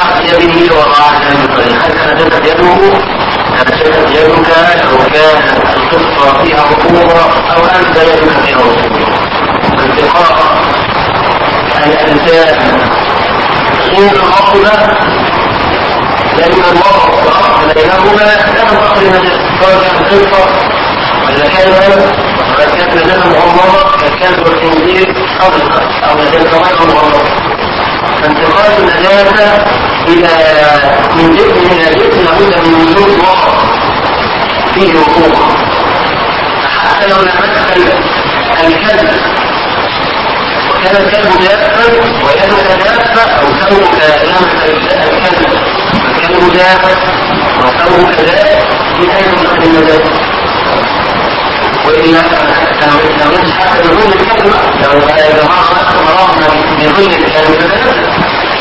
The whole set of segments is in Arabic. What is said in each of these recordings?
يده وضعها من الطريق هل نجست يده نجست يدك لو كانت القصة فيها رطوبة أو أنت يدك فيها رطوبة التقاء الأنسان غير الرطبة لأن الوضع والعقد بينهما لا تنتقل النجاسة سواء كانت قصة ولا كلمة ولا كانت نجاسة مغمضة كالكلب والخنزير أو أو نجاسة غير مغمضة. فانتقال النجاسة إلى من جسم إلى جسم لابد من وجود وقت فيه رطوبة حتى لو لمست الكلب وكان الكلب جافا ويدك جافة أو ثوبك لمس الكلب الكلب جافا وثوبك جاف من أين النجاسة؟ وإلا لو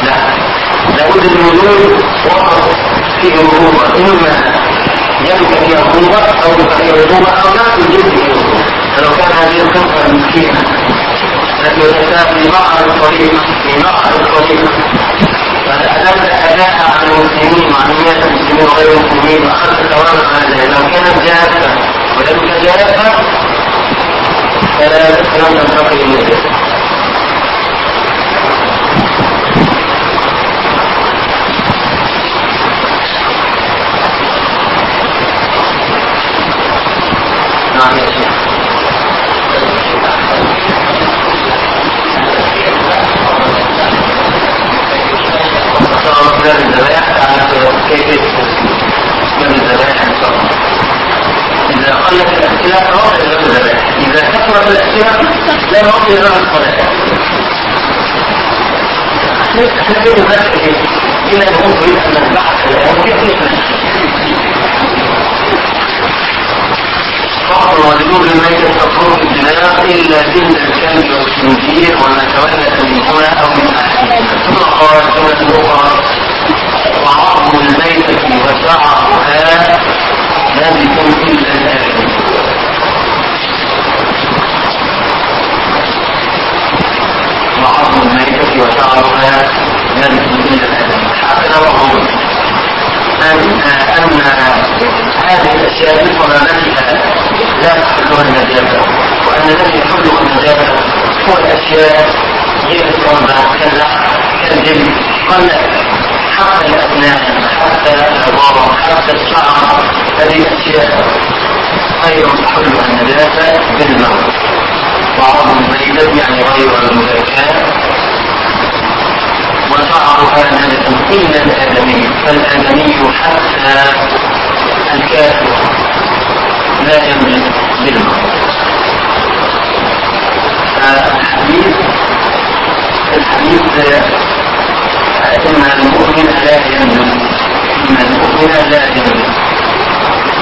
لا لابد من وجود وقت فيه رطوبة إما يدك فيها رطوبة أو يدك فيها رطوبة أو نفس الجسم فيه رطوبة فلو كان هذه القصة مسكينة التي وجدتها في مقعد الطريق في مقعد الطريق. فأدمت أداء عن المسلمين المسلمين وغير المسلمين وأخذت لو كانت جافة ولم جافة فلا لم تنتقل إلى ذلك نعم يا شيخ باب الذبائح على كيفية باب الذبائح ان شاء الله إذا الأسئلة فوقع باب الذبائح إذا كثرت الأسئلة لا يوقع باب الصلاة إحنا إلا أن نريد أن نذبحك الآن كيف فقر وجدود الميت تطهر الدماغ إلا جلد الكلب والخنزير وما تولد من هنا أو من أحد ثم قال جملة أخرى وعظم الميتة وشعرها لابث إلا الآخر وعظم الميتة وشعرها لابث إلا الآخر هكذا وهو أن أن هذه الأشياء بصلابتها لا تحلها النجاسة وأن الذي يحلها النجاسة هو الأشياء هي الصلبة كاللحم كالجلد قل حتى الأسنان حتى العظام حتى الشعر. هذه الأشياء غير تحلها النجاسة بالموت وعظم البيضة يعني غير المزكاة وشعرها نجس إلا الآدمي فالآدمي حتى الكافر لا ينجس بالموت. الحديث الحديث إن المؤمن لا ينجس إن المؤمن لا ينجس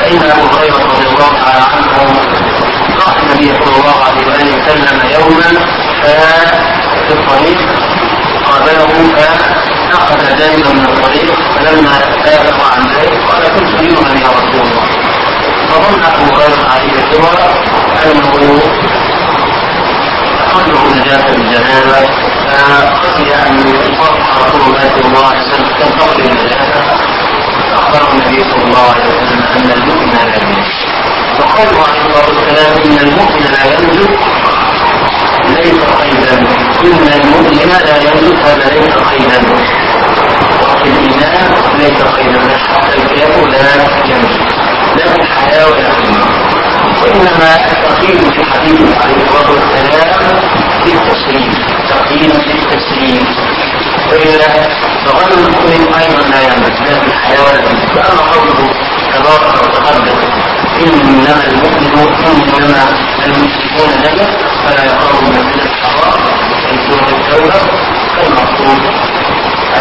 فإن أبو هريرة رضي الله تعالى عنه راى النبي صلى الله عليه وآله وسلم يوما في الطريق قابله فأخذ جانبا من الطريق فلما سافر عن ذلك قال كنت جنبا يا رسول الله. فظن أبو هريرة عليه الكبر أنه تقدر نجاة الجنابة فخشي أن يصافح رسول الله صلى الله عليه وسلم تنتقل النجاسة فأخبره النبي صلى الله عليه وسلم أن المؤمن لا ينجس وقوله عليه الصلاة والسلام إن المؤمن لا ينجس ليس قيدا. إن المؤمن لا ينجس هذا ليس قيدا. الإيمان ليس قيدا. حتى الكافر لا ينجس لا في الحياة ولا في الموت وإنما التقييد في حديث عليه الصلاة والسلام للتسليم تقييد للتسليم وإلا فغير المؤمن أيضا لا ينبت لا في الحياة ولا في فأما قوله تبارك وتقدم إنما المؤمن إنما المشركون نجس فلا يقربوا المسجد الحرام في سورة التوبة. فالمقصود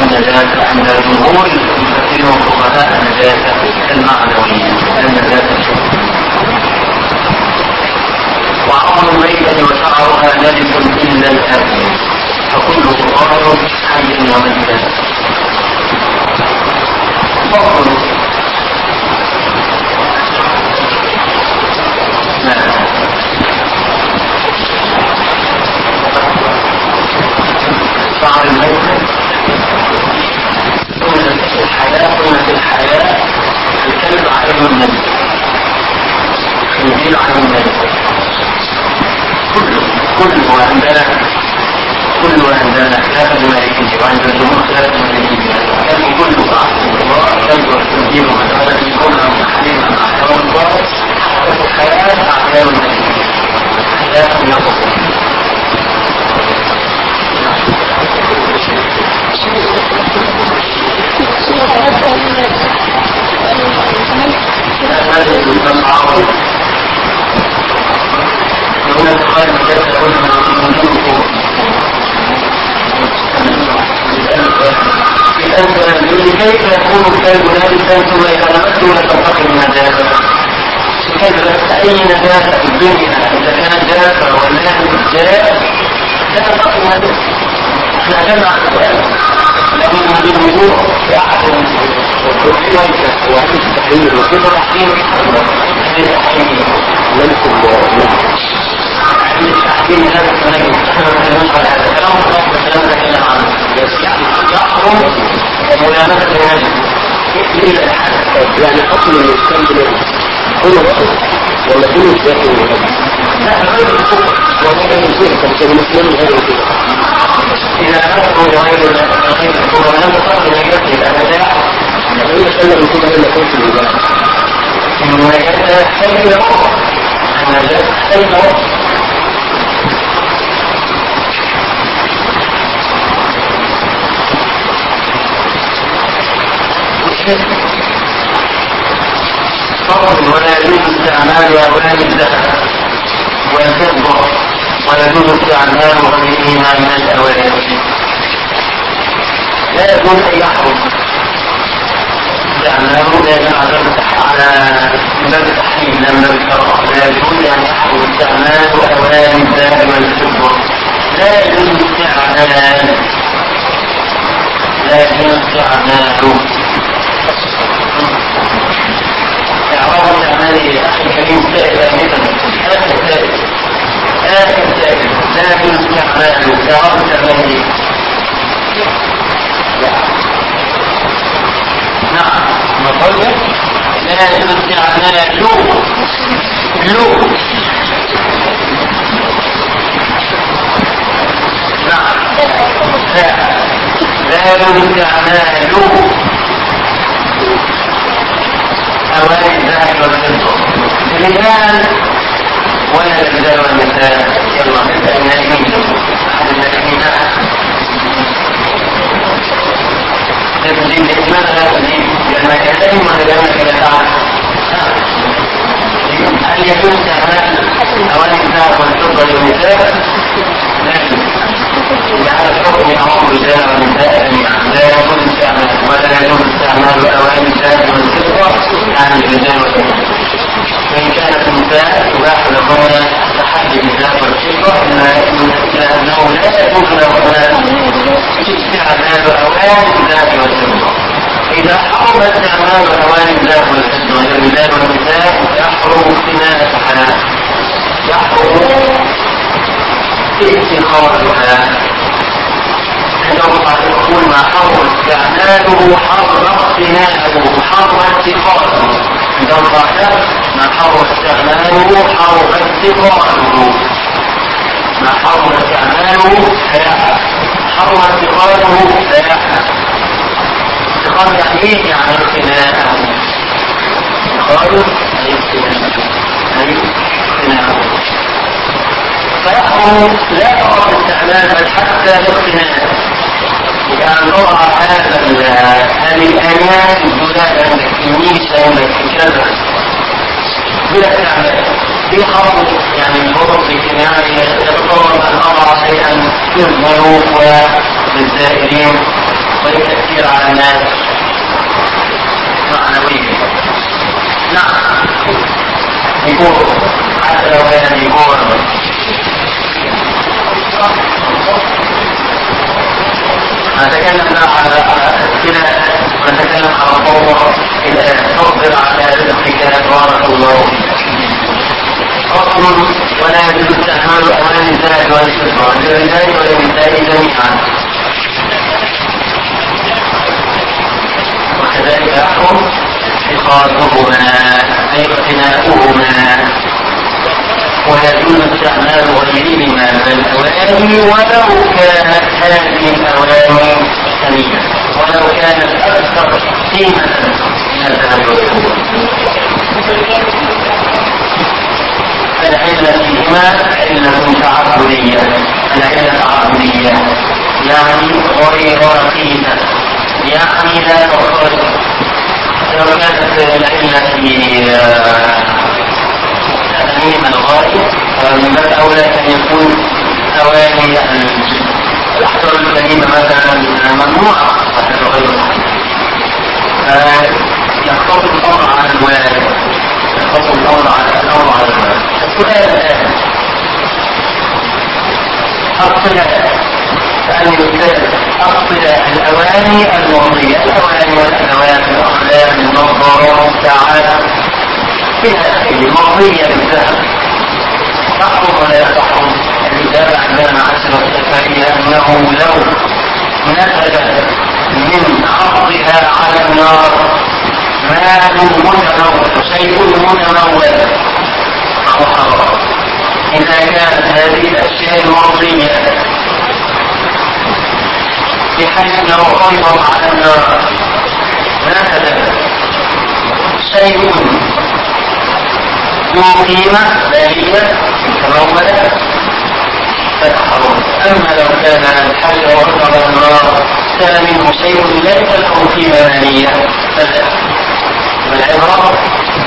النجاة عند جمهور المفسرين والفقهاء النجاة المعنوية. النجاة الشرعية وعظم الميتة وشعرها نجس إلا الآكل فكل قرار حي وميت. فقل شعر نعم. الموت. ثم الحياة ثم الحياة الكلب علم النبي. الخنزير علم النبي. كله كله عندنا. كله عندنا خلاف المالكية وعند الجمهور خلاف المالكية الكلب كله رحمه الله الكلب والتنزيل ومدارة كل تحريم عن أحكام الله في الحياة أحكام المالكية خلاف المعارض هناك قائمة يقول كيف يكون الكلب نجسا ثم اذا لمسته لا تنتقل من النجاسه؟ بس اي نجاسه في الدنيا اذا كانت ولا جاف لا تنتقل من. إحنا السؤال لابد من الوضوء في احد وهل التحليل وكيف تحليل التحليل لمس التحليل هذا التنجم إحنا ما نتكلمش على هذا كلام الله والسلام تكلم عنه يحرم ملامسة النجم إلى الحد يعني الإسلام بنفسه كل وقت ولا داخل النجم لا غير الكفر وغير الكفر طب المسلم غير الكفر إذا أخذوا لغير غير الكفر ولم إلى جد الأبداع فإن سلم الكفر إلا كفر الإباحة النجاة تحتاج إلى وقت النجاة تحتاج إلى وقت فضل ولا يجوز استعمال أواني الذهب والفضة ويجوز استعمال غيرهما من الأواني لا يجوز أن يحرم استعماله لا يجوز على باب التحريم لا من باب الكراهة لا يجوز أن يحرم استعمال أواني الذهب والفضة. لا يجوز استعمال لا يجوز استعماله. إعراب الأعمال أخي الكريم سائل آنفا آخر سائل آخر سائل لا. يجوز استعماله إعراب الأعمال نعم ما قلت لا يجوز استعماله لو نعم لا لا يجوز أواني الذهب والفضة الرجال ولا الرجال والنساء يلا نبدأ النائمين أحد النائمين تسجيل لماذا لا تسجيل؟ لأنك تهم ولا لأنك لا تعرف هل يجوز استعمال أواني الذهب والفضة للنساء؟ لا. لهذا الحكم يعم الرجال والنساء جميعا لا يجوز استعمال ولا يجوز استعمال أواني الذهب والفضة عن الرجال والنساء وإن كانت النساء يباح لهن التحدي بالذهب والفضة إلا أنه لا يجوز لهن استعمال أواني الذهب والفضة إذا حرم استعمال أواني الذهب والفضة للرجال والنساء يحرم اقتناءها يحرم اتخاذها عندما يقول ما حرم استعماله حرم اقتناءه اتخاذه عندما قال ما حرم استعماله حرم اتخاذه ما حرم استعماله فيحرم حرم اتخاذه فيحرم اتخاذ يعني إيه يعني اقتناءه اتخاذه أي اقتناءه اي اقتناءه فيحرم لا فقط استعمال بل حتى الاقتناء يعني نضع هذا هذه الآيات النيش عندك في كذا بلا استعمال في حرم يعني الحكم في اجتماعي يتصور أن أضع شيئا يظهر للزائرين وللتأثير على الناس معنويا. نعم. يكون حتى لو كان يكون نتكلم على كده نتكلم على طور الآن تصبر على رزقك بارك الله فصل ولا يجوز استعمال أواني الذهب والفضة للرجال وللنساء جميعا. وكذلك يحرم اتخاذهما أي اقتناؤهما ويجوز استعمال غيرهما من الأواني ولو كانت هذه الأواني ثمينة ولو كانت أكثر قيمة من الذهب والفضة. العلة فيهما علة تعبدية العلة تعبدية يعني غير رقيقة يعني لا تضطرب لو كانت العلة في تأميم الغاية فمن باب أولى أن يكون أواني الأحجار الكريمة مثلا ممنوعة وحتى غير يختص الأمر على الوالد. يختص الأمر على الأمر على السؤال الآن. الصلاة أن يستاذ الأواني المرضية. الأواني والأدوات الأقلام النظارات الساعات إلى آخره مرضية بالذهب تحرم ولا تحرم الإجابة عندنا عشرة الشافعية أنه لو نزل من عرضها على النار مال متمول شيء متمول. فهو حرام إذا كانت هذه الأشياء مرضية بحيث لو قيض على النار نزل شيء ذو قيمة مالية متمولة فتحرم أما لو كان الحجر وقطع النار كان منه شيء ليس له قيمة مالية فلا والعبرة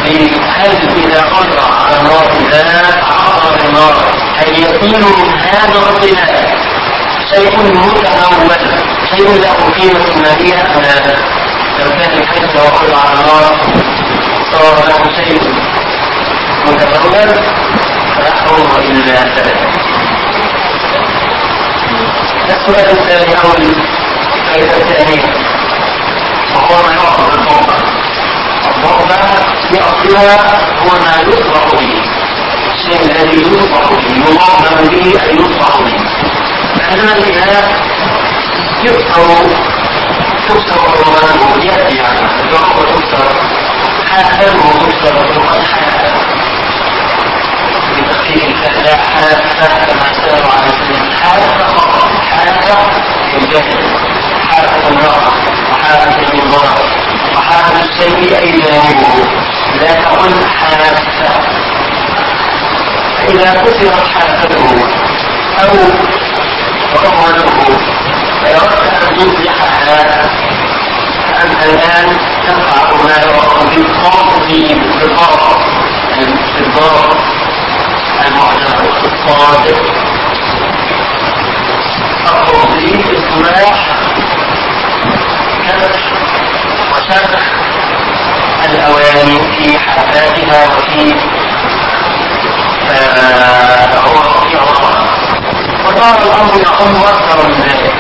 هل إذا قطع على النار إذا تعرض للنار هل يكون من هذا الطلاء شيء متمول شيء له قيمة مالية أم لا؟ لو كان الحجر وقطع على النار صار له شيء متمول فيحرم إلا ثلاثة السؤال الثاني أو كيف التأمين وهو ما يعرف بالضربة الضربة في أصلها هو ما يصبح به. الشيء الذي يصبح به يضرب به أي يصبح به. عندما الإله يكسر تكسر الرمال يأتي يعني الضربة تكسر حافظه تكسر القدحة بتخفيف الفهلاء حافة كما سألوا عن حافة خطأ حافة الجهل حافة المرأة وحافة النظام وحافة الشيء أي جانبه لا تقل حافة فإذا كسرت حافته أو رمله فأردت أن تصلحها فأنت الآن تفعل ما يعرف بالتنظيم بالضرر بالضرر المعتبر الصادق التنظيم إصلاح كسر وشرح الأواني في حفاتها وفي وصار الأمر يعم أكثر من ذلك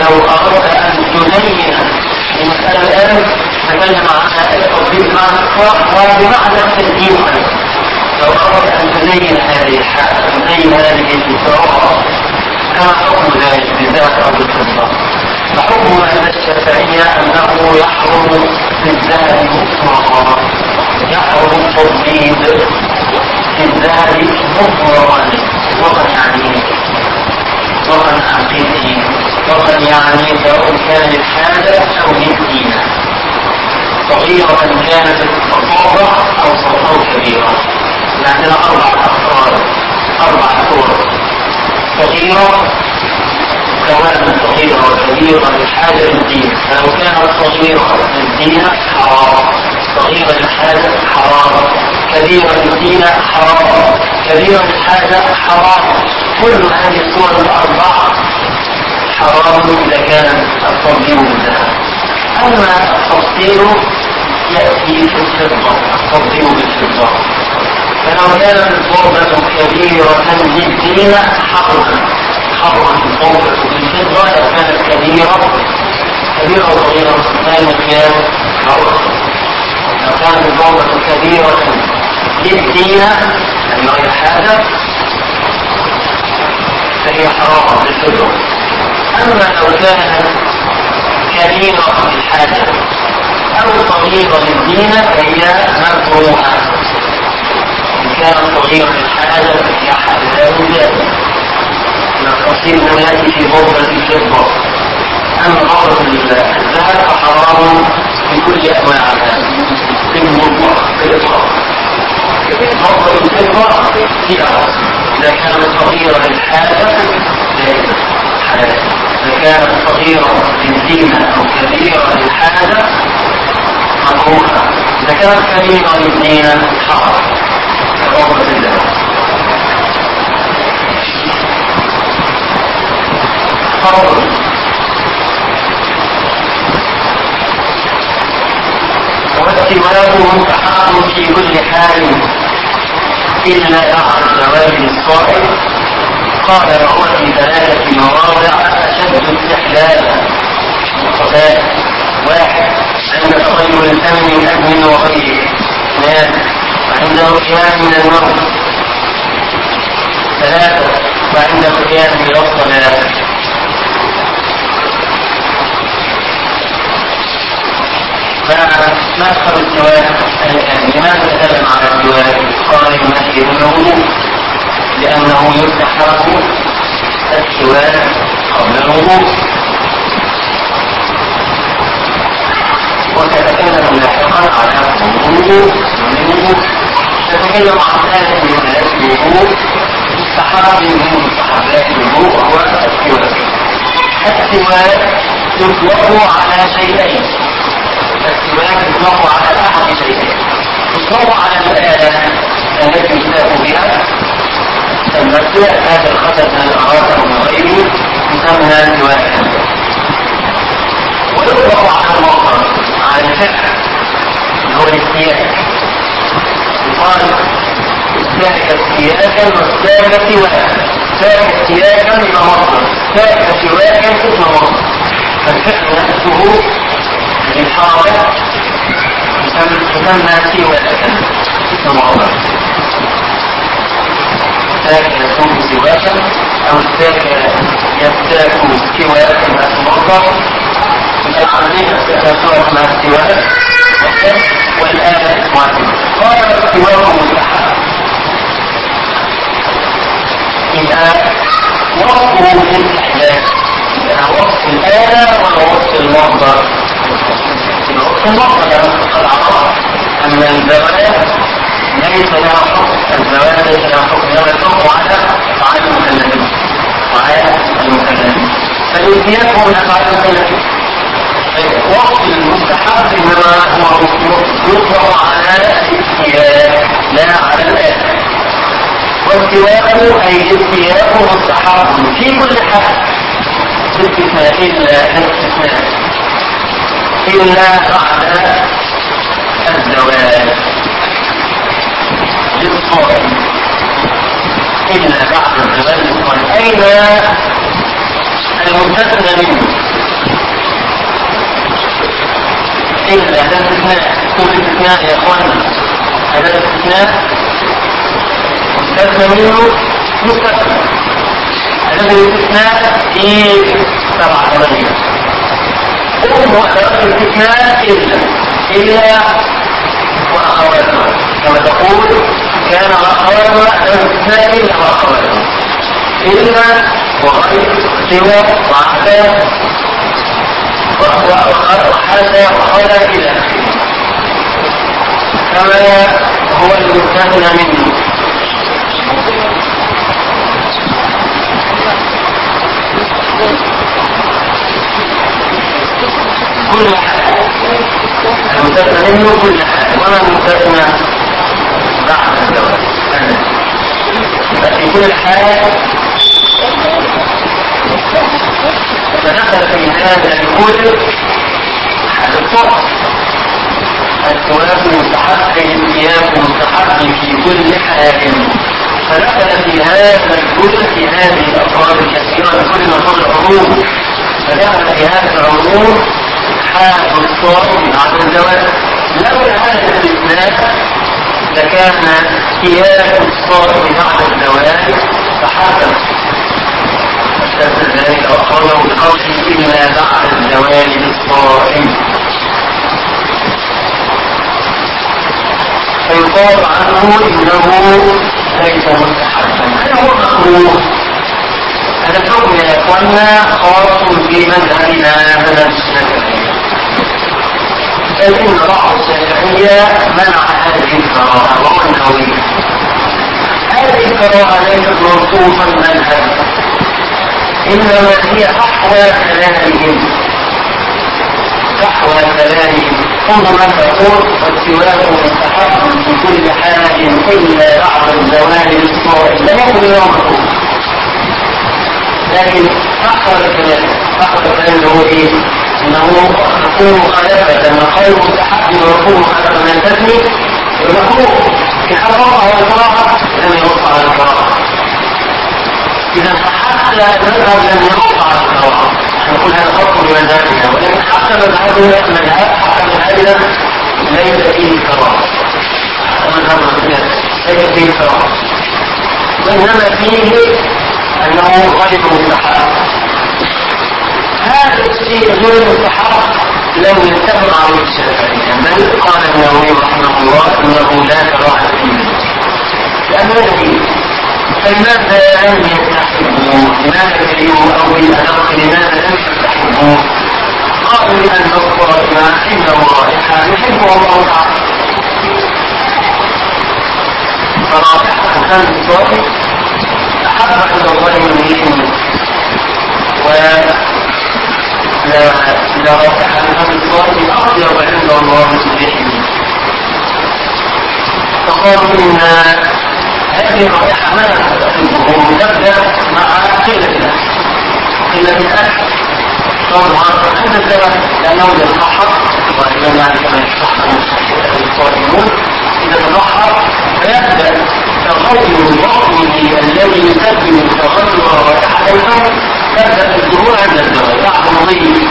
لو أردت أن تزين المسألة الآن تكلم عنها التطبيق مع الإخوة وبمعنى التسجيل أيضا لو أردت أن تزين هذه الحالة تزين هذه الإسراء كما حكم ذلك بالذات أو بالفضة فحكم أهل الشافعية أنه يحرم في الذهب مطلقا يحرم التضليل في الذهب مطلقا مطلقا يعني مطلقا حقيقي مطلقا يعني سواء كان للحاجة أو للدين صغيرة كانت الصعوبة أو أو كبيرة عندنا أربع أفراد أربع صور صغيرة كوان صغيرة وكبيرة للحاجة للدين. فلو كانت صغيرة للدين حرام. صغيرة للحاجة حرام. كبيرة للدين حرام. كبيرة للحاجة حرام. كل هذه الصور الأربعة حرام إذا كان التنظيم بالذهب أما التفصيل يأتي في الفضة التنظيم بالفضة. فلو كانت الضربة كبيرة للدين حرما حرما الضربة بالفضة لو كانت كبيرة كبيرة صغيرة ما المكيال معروف لو كانت الضربة كبيرة للدين يعني غير حاجة فهي حرام بالفضة أما لو كانت كبيرة للحاجة أو صغيرة للدين فهي مكروهة. كان صغيرا الحاجة له ذلك الخصيم لم يأتي في بوضة الفضة أما بوضة الذهب فحرام في كل أنواعها في المطلق في الإطلاق بوضة الفضة فيها أصل إذا كانت صغيرة للحاجة جائزة حلال إذا كانت صغيرة للزينة أو كبيرة للحاجة مكروهة إذا كانت كبيرة للزينة حرام. فرض والسواك مستحق في كل حال إلا بعد زواج الصائم قال وهو في ثلاثة مواضع أشد استحلالا وثلاث واحد عند تغير الفم من أدم وغيره اثنان وعند رؤيان من الموت ثلاثة وعند القيام إلى الصلاة فمدخل السواك الآن لماذا نتكلم على السواك؟ قال يمثل الوضوء لأنه يستحب السواك قبل الوضوء. وسنتكلم لاحقا على الوضوء من الوضوء. نتكلم عن من ثلاث الوضوء مستحب من مستحبات الوضوء وهو السواك السواك يطلق على شيئين. السواك يطلق على أحد شيئين. يطلق على الآلة التي يستاك بها المبدأ هذا الخطر من الأراك أو من غيره يسمى سواكا ويطلق على المصدر على الفعل اللي هو الاستياك يقال استاك استياكا واستاك سواكا استاك استياكا من مصدر استاك سواكا مصدر فالفعل نفسه للحركة تسمى سواكا مصدر استاك يسوك سواكا أو استاك يستاك سواكا اسم مصدر العربية تسوك مع السواك والآلة اسمها قال السواك مستحب يبقى وصفه للاستحلال يبقى وصف الآلة ولا وصف المصدر؟ وصف المصدر عرفت أما الزواج ليس لها حكم الزواج ليس لها حكم إنما الحكم على أفعال المكلفين وعلى المكلفين فالامتياز هو من أفعال المكلفين وصف المستحب انما هو يطلق على الاستياء لا على الآن والسواك اي الاستياء مستحب في كل حال باستثناء إلا الاستثناء الا بعد الزواج. للصائم الا بعد الزواج للصائم أين المستثنى منه؟ إلا هذا استثناء كل استثناء يا إخوان. هذا الاستثناء مستثنى منه مستثنى. هذا الاستثناء في سبعة ثمانية أم أدوات الاستثناء إلا إلا وأخواتها كما تقول كان وأخواتها أدوات الاستثناء إلا وأخواتها إلا وغير سوى وعسى وحتى وقال إلى كما هو المستثنى منه كل حال المستثنى منه كل حال وما المستثنى بعد الزواج في كل حال فدخل في هذا الكل هذا الطرق السواك مستحب الثياب مستحب في كل حال فدخل في هذا الكل في هذه الأفراد الكثيرة كل مفرد العموم فدخل في هذا العموم حال الصائم بعد الزواج لولا هذا الاستثناء لكان ثياب الصائم بعد الزواج فحسب استثنى ذلك وأخرجه بقوله إلا بعد الزوال للصائم ويقال عنه انه ليس مستحبا هل هو مكروه هذا الحكم يا اخوانا خاص بمذهبنا مذهب الشافعيه بل ان بعض الشافعيه منع هذه الكراهه وهو النووي هذه الكراهه ليست منصوصا مذهب إنما هي احوى كلامهم احوى كلامهم ما تقول والسواك مستحب في كل حال إلا بعد الزوال للصائم لم يكن يوم. لكن احوى الكلام احوى الكلام اللي هو إيه؟ إنه تكون مخالفه لما قال مستحب ويكون مخالفه من التسمي المكروه في حال وقع على الكراهه لم يوقع على الكراهه إذا حتى المذهب لم يوقع على نقول هذا فرق بمذهبنا ولكن حتى مذهبنا مذهب حتى مذهبنا ليس فيه كراهة. مذهبنا ليس فيه كراهة. وإنما فيه أنه غير مستحب. هذا الشيء غير مستحب لم يتفق عليه الشافعية. بل قال النووي رحمه الله إنه لا كراهة فيه لأنه فلماذا لم يستحبوا؟ لماذا كرهوا أو بالادق لماذا لم يستحبوا؟ قالوا لأن الصائم عنده رائحه يحبها الله تعالى فرائحه كان الصائم احب عند الله من و لا رائحه كان الصائم اطيب عند الله من ريحه فقالوا ان هذه الرائحة ما تحبه تبدأ مع قلة الأكل قلة الأكل طبعا عند الزمن لأنه يتضحى وإذا يعني كما فيبدأ تغير بطنه الذي يسبب تغير رائحة الفم تبدأ الظهور عند الزمن بعد مضي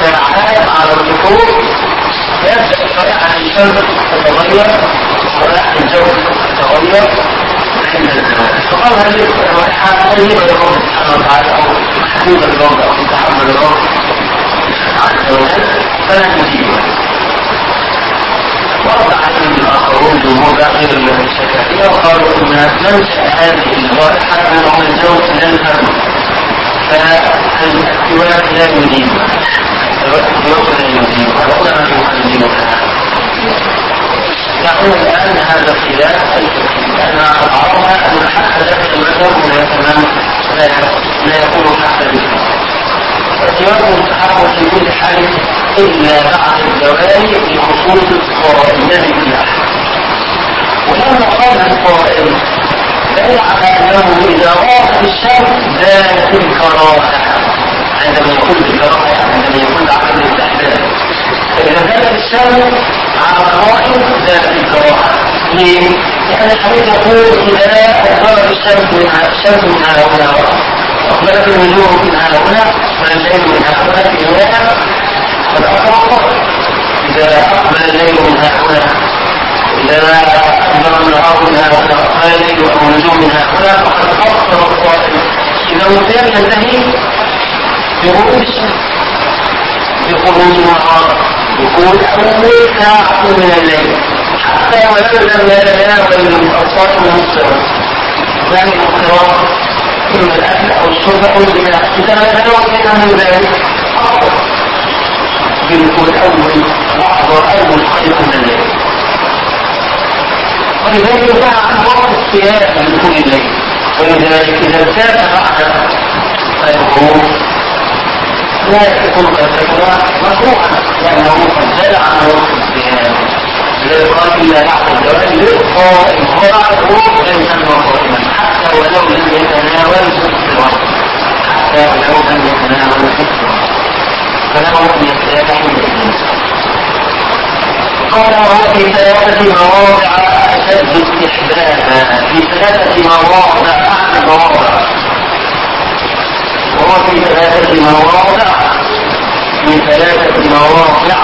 ساعات على الدخول يبدأ رائحة الشمس تتغير ورائحة الجو تتغير. فقال هذه طيبة للرب سبحانه وتعالى؟ أو محبوبة للرب أو مستحبة للرب عز وجل فلا تجيبها ورد عليهم الآخرون جمهور غير الشافعية وقالوا إن منشأ هذه الرائحة أنه الزوج يذهب فالسواك لا يجيبها السواك لا يجيبها العلماء يحددونها يقول الآن هذا الخلاف لأن عرفنا أن حتى داخل المذهب لا تمام لا يكون حتى بالفعل والسواك مستحب في كل حال إلا بعد الزوال لخصوص الصائم في الأحد ولما قال الصائم دل على أنه إذا غاب الشمس زالت الكراهة. عندما يكون الكراهة عندما يكون عدم الاستحباب فإذا زالت الشمس على الرائم زالت الكراهة؟ لأن الحديث يقول إذا أقبلت الشمس من الشمس من هنا هنا أقبلت النجوم من هنا هنا والليل من هنا هنا في رواية والأخر إذا أقبل الليل من هنا هنا إذا أقبل النهار من هنا هنا أقبل الليل أو النجوم من هنا هنا فقد أفطر الصائم إذا الصيام ينتهي بغروب الشمس بخروج النهار دخول أول ساعة من الليل حتى ولو لم يتناول الصائم نصفه يعني الاضطراب إما الأكل أو الشرب أو الجماع إذا ما يتناول شيئا من ذلك أفضل بدخول أول لحظة أول خير من الليل ولذلك عن وقت الصيام من دخول الليل ولذلك إذا ارتاح بعد الغروب لا يكون مكروها وقت الصيام لذلك قال إلا بعد الزواج الغروب لا يسمى صائما حتى ولو لم يتناول سكرا حتى ولو لم يتناول سكرا فله أن يستريح من الإنسان قال وهو في ثلاثة مواضع أشد استحبابا في ثلاثة مواضع أحد مواضع. وهو في ثلاثة مواضع. في ثلاثة مواضع.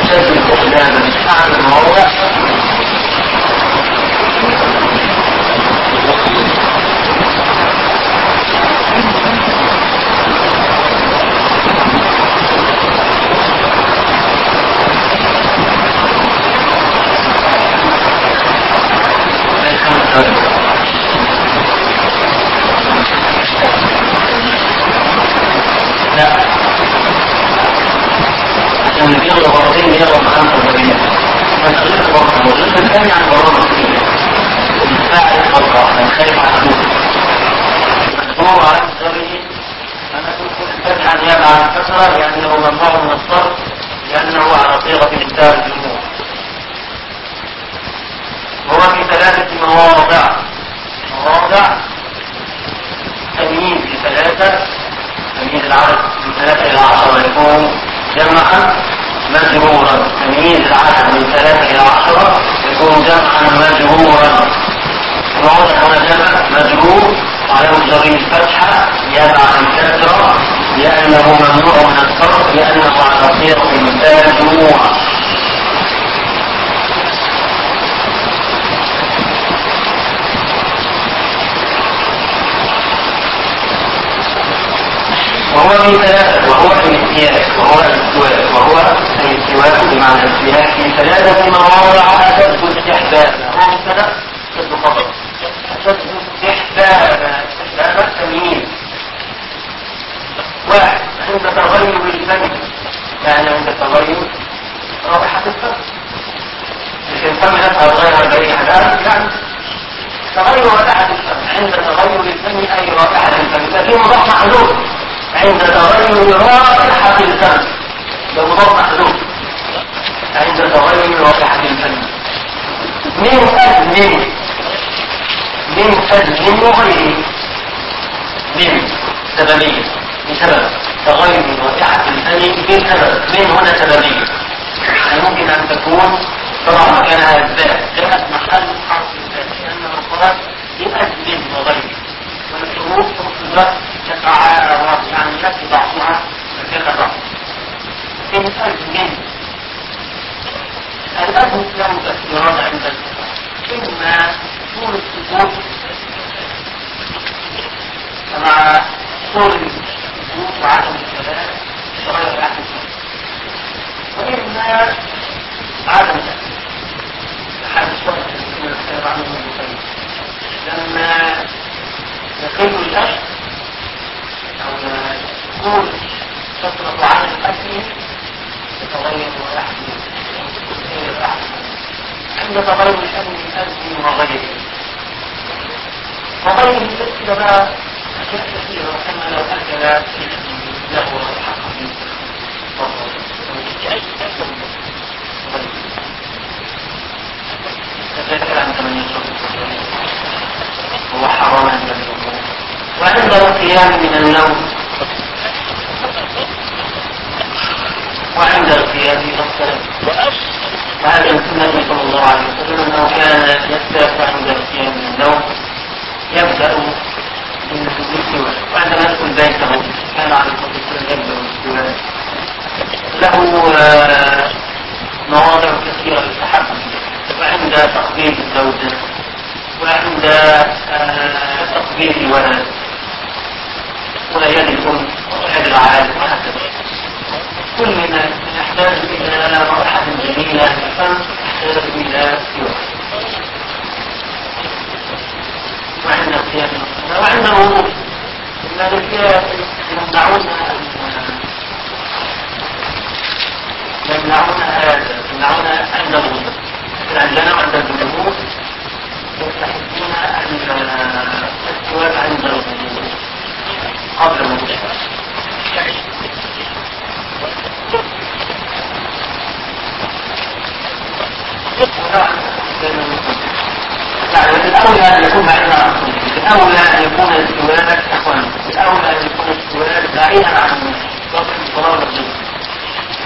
أشد استحبابا أحد المواضع. يعني اللي بيغلب مرتين بيغلب 75 فالغلب مرة والغلب الثاني عن مرة كتير الساعة مرة أنا خايف من الصرف لأنه على صيغة إنتاج الجمهور هو في ثلاثة مواضع مواضع تمييز في ثلاثة تمييز العدد من ثلاثة إلى عشرة يكون جمعا مجرورا تمييز العدد من ثلاثة إلى عشرة يكون جمعا مجرورا الموضع هنا جمع مجرور على مجرد الفتحة نيابة عن الكسرة لأنه ممنوع من الصرف لأنه على صيغة مثال جموع وهو في ثلاثة وهو الامتياز وهو الاستواء وهو الاستواء بمعنى الامتياز في ثلاثة مواضع أشد استحبابا هو مبتدأ أشد خبر أشد استحبابا استحبابا تمييز واحد عند تغير الفم يعني عند تغير رائحة الفم مش الفم نفسها تغير بأي حاجة يعني تغير رائحة الفم عند تغير الفم أي رائحة الفم ففي مضاف محذوف عند تغير رائحة الفم. ده مضاف محذوف. عند تغير رائحة الفم. من أجل من؟ أجل وغيره من سببية بسبب تغير رائحة الفم بسبب من هنا سببية يعني ممكن أن تكون طبعا مكانها الباء جاءت محل حرف الباء لأنها الصلاة لأجل وغيره في الوقت تتعارض يعني يأتي بعضها مكان بعض من أجل الأجل له تأثيرات عند الكتاب إما طول السكوت وعدم الكلام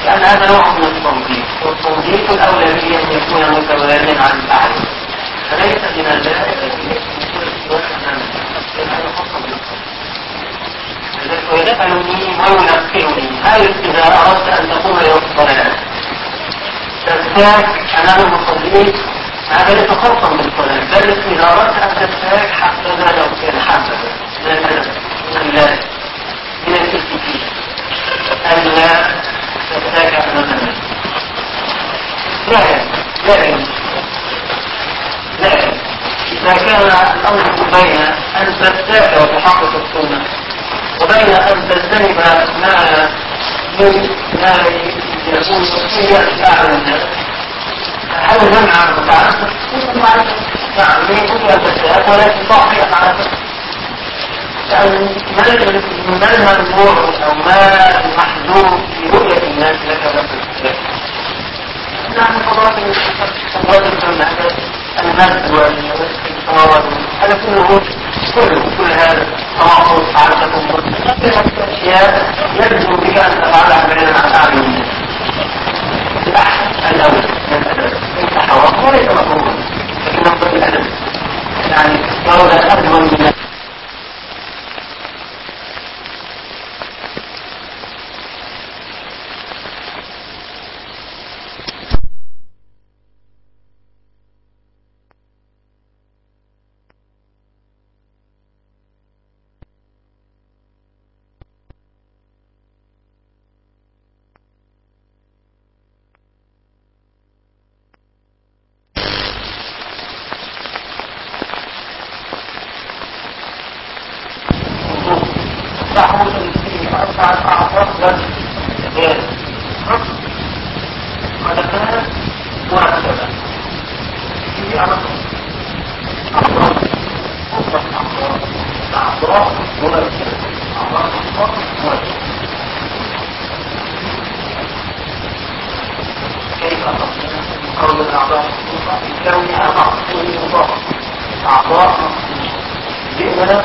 لأن هذا نوع من التنظيف. والتنظيف الأولوية أن يكون متواليا عن الأعلى فليس من الباب الذي يكون السواك أمامه لأن هذا خاصة ويسألني وينبئني هل إذا أردت أن تقوم إلى الصلاة. تستاك أمام المصلين هذا ليس خاصا بالصلاة بل إذا أردت أن تستاك حتى لا كان حبة من الأدب من من الاتكين ألا تستاك أمام الناس لكن لكن لكن إذا كان الأمر بين أن تستاك وتحقق السنة وبين أن تجتنب ما من ما يكون هي أعلى الناس هل المتعلم؟ نعم هي الفساد ولكن ضعف أفعال يعني ما ما الممنوع أو ما المحذور في رؤية الناس لك بس نعم فضلات الوزن المد والاستنصار هذا كله كله. كل هذا. تواصل عادة أشياء يجب بك أن تفعلها بعيدا عن أعين الناس الأحسن الأول. من الأدب ليس حرام وليس مكروها لكنه من الأدب. يعني لولا أدب من تعود أعضاء جاز أعضاء أربع أعضاء أعضاء مرتبة أعضاء أعضاء مرتبة كيف قول أعضاء مخصوصة جئنا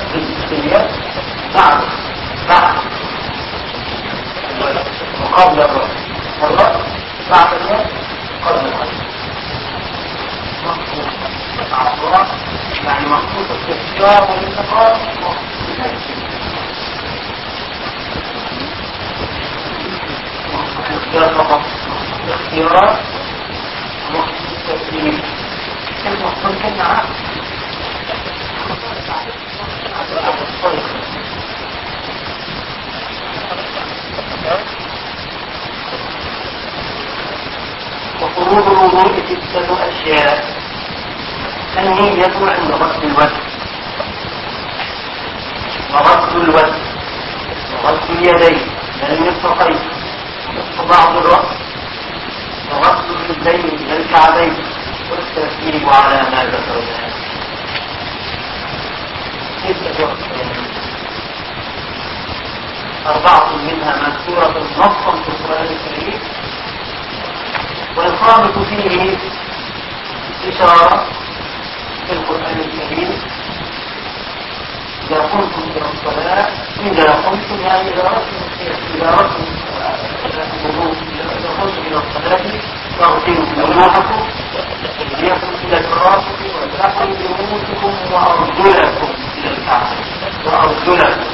وأرجلكم إلى الكعبة وأرجلكم.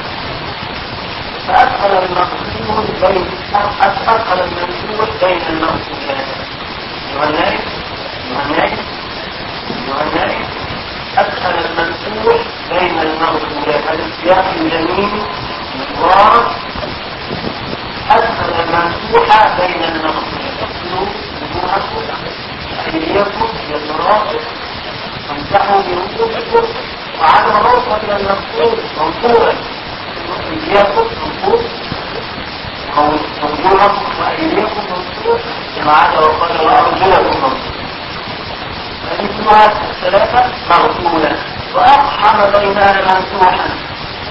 فأدخل المقصود بين أدخل المنسوب بين المقصودين. يوهنايس يوهنايس يوهنايس أدخل المنسوب بين المقصودين. السياق اليمين و أدخل المنسوحة بين المقصودين. تقصد وجوهكم أيديكم يترافق فامسحوا برؤوسكم وعلى رؤوسكم المنصور منصورا. إياكم منصور. وارجلكم وايديكم منصور. كما عاد وقال ارجلكم منصور. فانتماء الثلاثة مغسوله واقحم بينها ممسوحا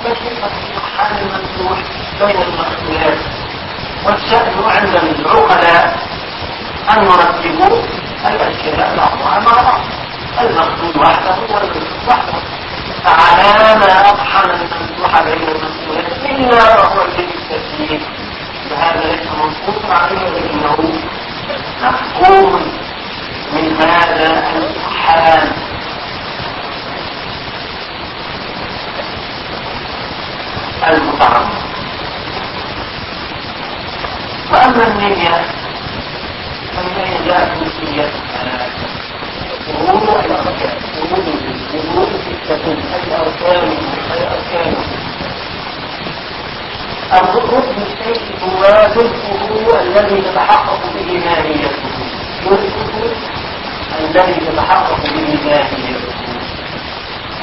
فكيف اقحام الممسوح بين المغفولات والشأن عند العقلاء. أن يرتبوا الأشياء بعضها مع بعض المقصود وحده هو المقصود وحده. فعلى ما أطحن الممدوح بين المسؤولات إلا فهو الذي التسليم فهذا ليس منصوص عليه لأنه مفهوم من هذا الحال المتعمق، وأما النية فالنية جاءت نسية الثلاثة ورود إلى خطأ ورود ورود أي أركان أي أركان الركن بالشيء هو رزقه الذي تتحقق به ماهيته رزقه الذي تتحقق به ماهيته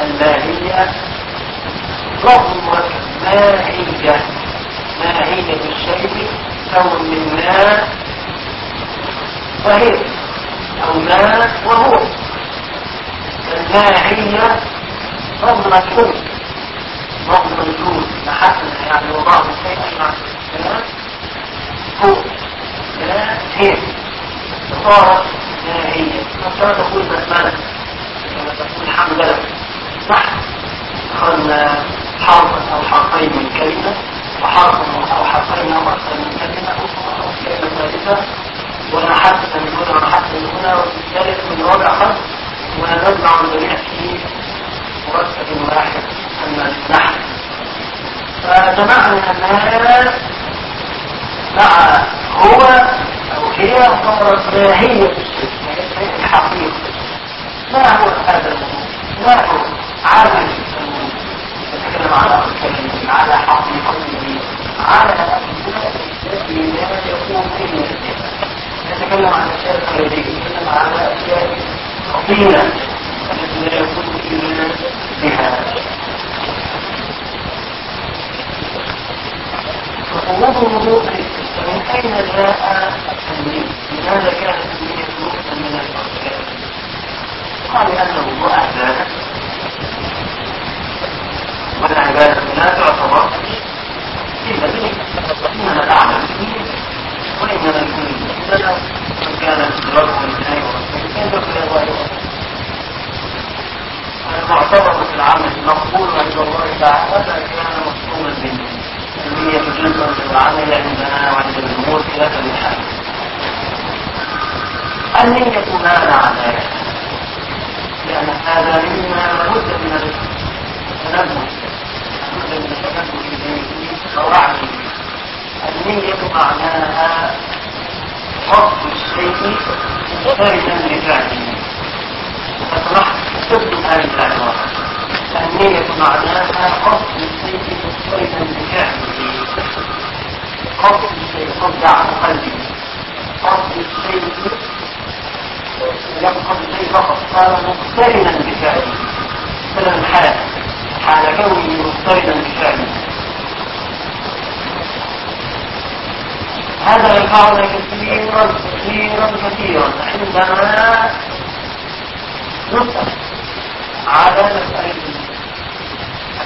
الماهية ضمت ماهية ماهية الشيء أو من ماء ظهير ما وهو. الماعية رفض مجهول رفض مجهول محسن يعني وضع شيئا مع الكلام هو. لا هي. صارت ماهية كما تقول بسملة كما تقول حمدلة صح. أخذنا حرفا أو حرفين من كلمة. وحرف أو حرفين أو أكثر من كلمة أو كلمة. ونحس من هنا ونحس من هنا والثالث من رابع خمس ونجمع الجميع في مرتب واحد أما النحو فجمعنا الناس مع هو أو هي صارت ماهية الحقيقة ما هو هذا الموضوع؟ ما هو عامل نتكلم على على حقيقته على التي لا يكون فيها نتكلم عن أشياء خارجية نتكلم على أشياء خطيرة التي لا يكون فيها بها. فخروج الوضوء من أين جاء التنمية؟ لماذا كان التنمية جزءا من الأركان؟ قال لأن الوضوء عبادة والعبادة لا تعتبر إلا إنما الأعمال فيه وإنما يكون من كان رجل الله ورسوله كان الله المعتبر في العمل مقبول عند الله تعالى كان مفهوما به النية جزء من العمل عندنا وعند الجمهور خلافا للحال النية مانع ذلك لأن هذا مما لابد من التنبه لابد من التنبه إليه ووعيه النية معناها قصد الشيء منفردا بفعله فتنحى تبدو هذه العبارة النية معناها قصد الشيء منفردا بفعله قصد الشيء قصد عن قلبي قصد الشيء قصد الشيء فقط قال مقترنا بفعله مثلا الحال حال كونه مقترنا بفعله هذا ينفعنا كثيرا كثيرا كثيرا عندما نسأل على مسألة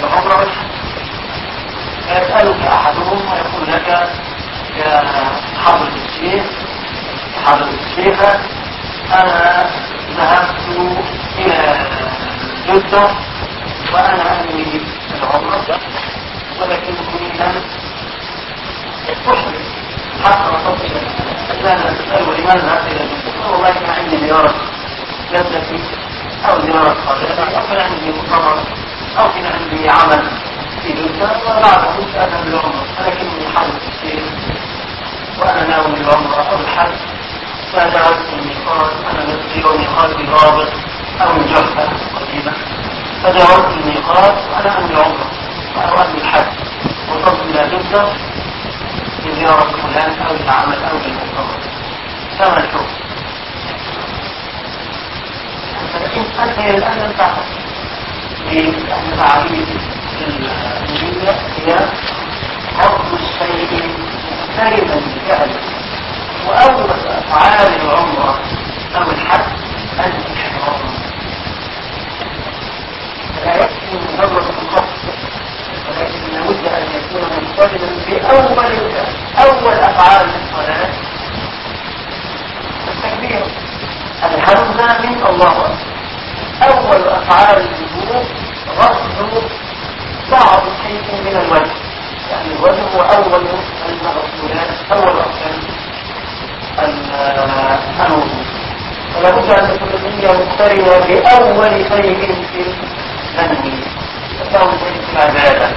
العمر والحج فيسألك أحدهم ويقول لك يا حضرة الشيخ حضرة الشيخة أنا ذهبت إلى جدة وأنا أنوي العمرة ولكنني لم أحرم حتى وصلت إلى إذا أنا أسأله لماذا ذهبت إلى جدة والله كان عندي زيارة. جدتي أو زيارة قرية أو كان عندي مؤتمر أو كان عندي عمل. في جدة وبعد كنت أذهب للعمرة ولكنني حدث الشيء وأنا ناوي العمرة أو الحج فدعوت الميقات أنا نفسي وميقاتي رابط. أو الجحفة قريبة فدعوت الميقات. وأنا أنوي العمرة أو أنوي الحج. وصلت إلى جدة لزيارة فلان أو للعمل أو للمؤتمر كما الحكم أنت الآن لم تعرف لأن تعريف النية هي قصد الشيء مقترنا بفعله. وأول أفعال العمرة أو الحج الإحرام فلا يكفي مجرد القصد. ولكن لابد أن يكون مقترنا بأول أول أفعال الصلاة. التكبير. الهمزة من الله. أول أفعال الوجود غسل بعض شيء من الوجه. يعني الوجه هو أول المغسولات أول أركان الوضوء. فلا بد أن تكون النية مقترنة بأول شيء في التنمية فأول شيء في العبادة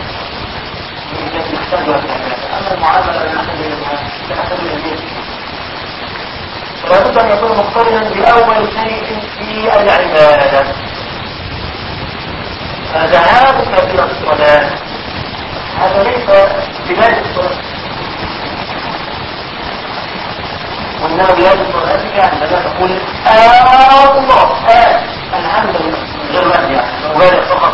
نحتاج العبادة أما المعاملة نحتاج إلى النية لابد أن يكون مقترنا بأول شيء في العبادة فذهابك إلى الصلاة هذا ليس بلاد الصلاة وإنما بلاد الصلاة عندما تقول آه الله آه الحمد لله غير يعني مبالغ فقط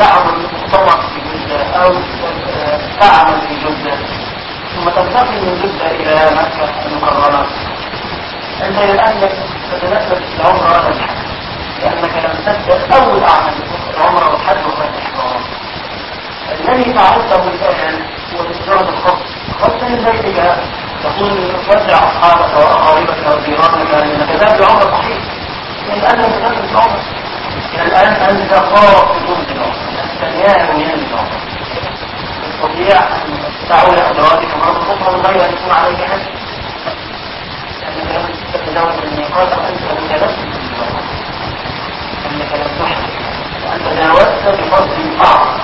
تعمل مؤتمر في جدة أو تعمل في جدة. ثم تنتقل من جدة إلى مكة المكرمة. أنت الآن تتنفس العمرة ولا الحج لأنك لم تبدأ أول أعمال العمرة والحج ولا الإحرام. الذي فعلته الآن هو مجرد الخط خط من بيتك تقول ودع أصحابك وأقاربك وجيرانك لأنك ذهب بعمرة صحيح. لم تنفس العمرة الآن أنت خاطب بالعمرة أنت ناوي بالعمرة تستطيع أن تعود أدراكك مرة أخرى من غير أن يكون عليك حج أنك لم تتجاوز الميقات وأنت متلبس أنك لم تحدث وأنت تجاوزت بفضل أعظم